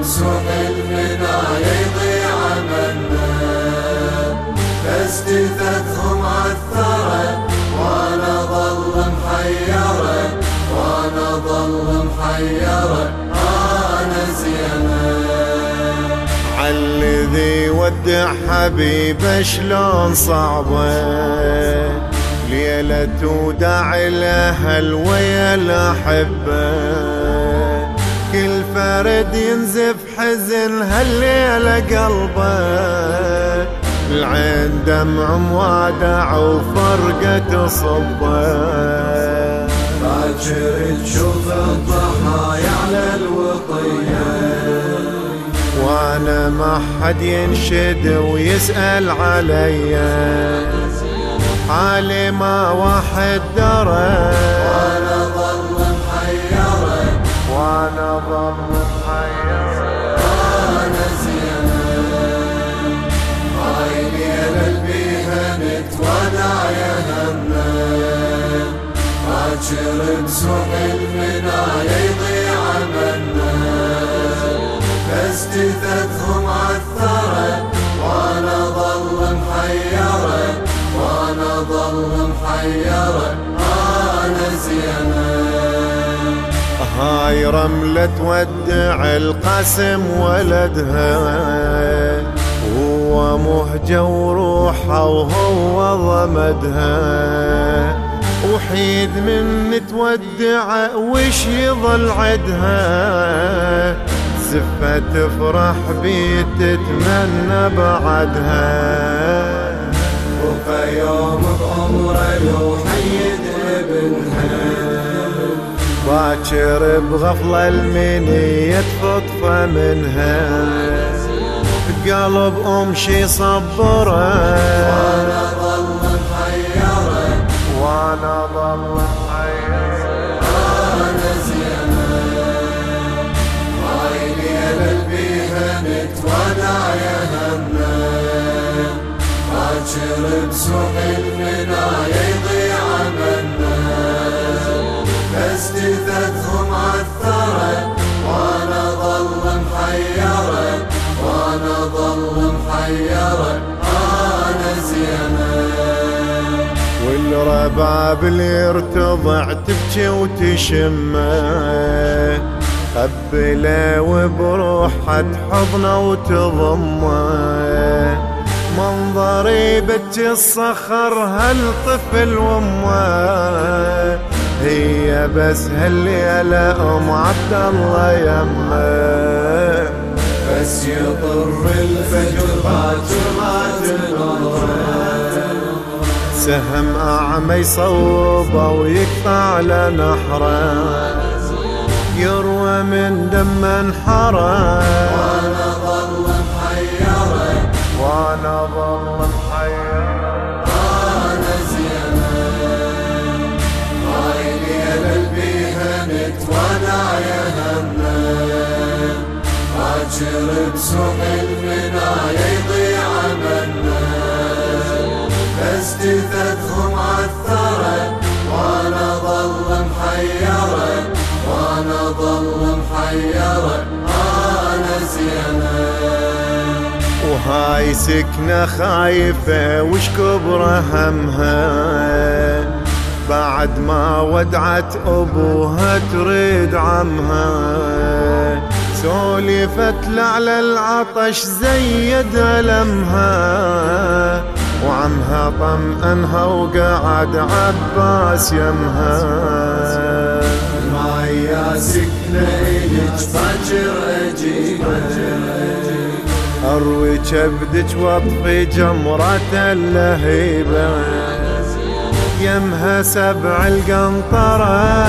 بسوق المنايا يضيع منا فاستثثهم عثرة وأنا ظل محيرة وأنا ظل محيرة أنا زينة عالذي ودع حبيبه شلون صعبه؟ ليلة وداع الأهل ويا الأحبة كل فرد ينزف حزن هالليلة قلبه. العين دمع موادع وفرقة صبه. باكر تشوف الضحايا على الوطية. وأنا ما حد ينشد ويسأل عليا حالي ما واحد درى. وأنا وأنا ظل محيرة أنا زينة هاي ليلة البيها نتودع يا همنا باكر بسوق المنايا يضيع منا فاستثثهم عثرة وأنا ظل محيرة وأنا ظل محيرة أنا زينة هاي رملة تودع القاسم ولدها. هو مهجة وروحه وهو ضمدها. وحيد من تودع وش يظل عدها. زفة تفرح بي تتمنى بعدها. وفي يوم بعمره لو باكر بغفلة المنية تفطفى منها قلب أم شي صبرة. وأنا ظل محيرة. وأنا ظل محيرة. أنا زينة. هاي ليلة البيها نتودع يا همنا باكر بسوق زينة والرباب اللي ارتضع تبكي وتشمه قبله وبروحة تحضنه وتضمه منظري بتي الصخر هالطفل وامه هي بس هالليلة أم عبد الله يمه بس يضر الفجر باكر ما تنظره سهم أعمى يصوبه ويقطع لنحره. يروى من دم انحره. وأنا ظل محيرة وأنا ظل باكر بسوق المنايا يضيع منا فاستثثهم عثرة وأنا ظل محيرة وأنا ظل محيرة آنا زينة وهاي سكنة خايفة وش كبر همها؟ بعد ما ودعت أبوها تريد عمها. سولفت على العطش زيد ألمها وعمها طمأنها وقعد عباس يمها. معي سكنة إلك باكر أجيبه أروي كبدك وأطفي جمرة اللهيبة. يمها سبع القنطرة.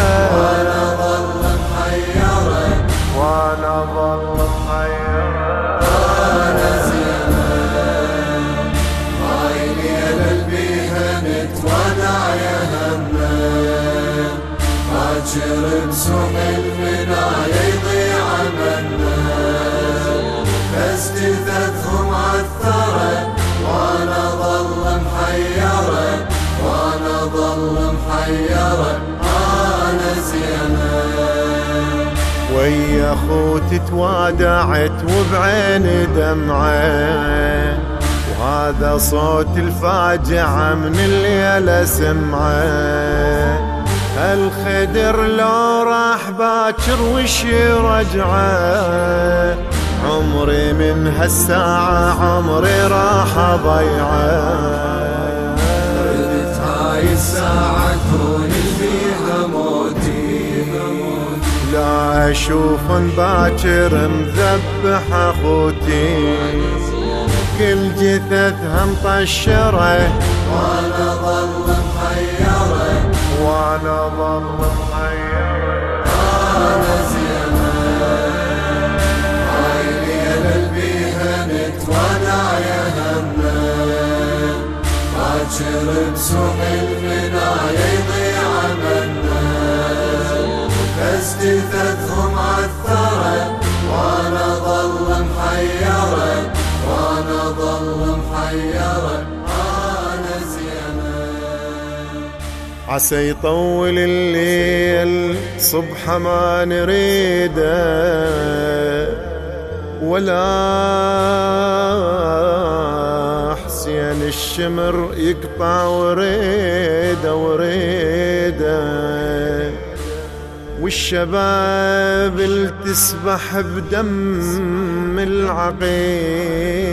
باكر بسوق المنايا يضيع منا فاستثثهم عثرة وأنا ظل محيرة وأنا ظل محيرة أنا زينة ويا اخوتي توادعت وبعين دمعه وهذا صوت الفاجعة من الليلة سمعه. الخدر لو راح باكر وش رجعه عمري من هالساعة عمري راح أضيعه. ردت هاي الساعة كون فيها موتي. لا أشوف باكر مذبح أخوتي. كل جثثها مطشرة وأنا ظل وأنا ظل محيرة أنا زينة هاي ليلة بيها نتودع يا همنا باكر بسوق المنايا يضيع منا فاستثثهم عثرة وأنا ظل محيرة وأنا ظل محيرة عسى يطول الليل صبح ما نريده. ولا حسين الشمر يقطع وريده وريده. والشباب اللي تسبح بدم العقيده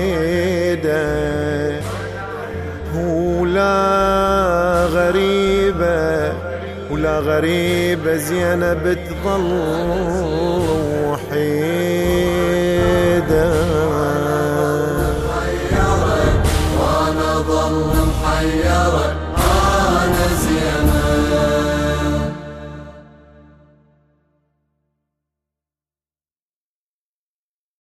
غريبة زينب تظل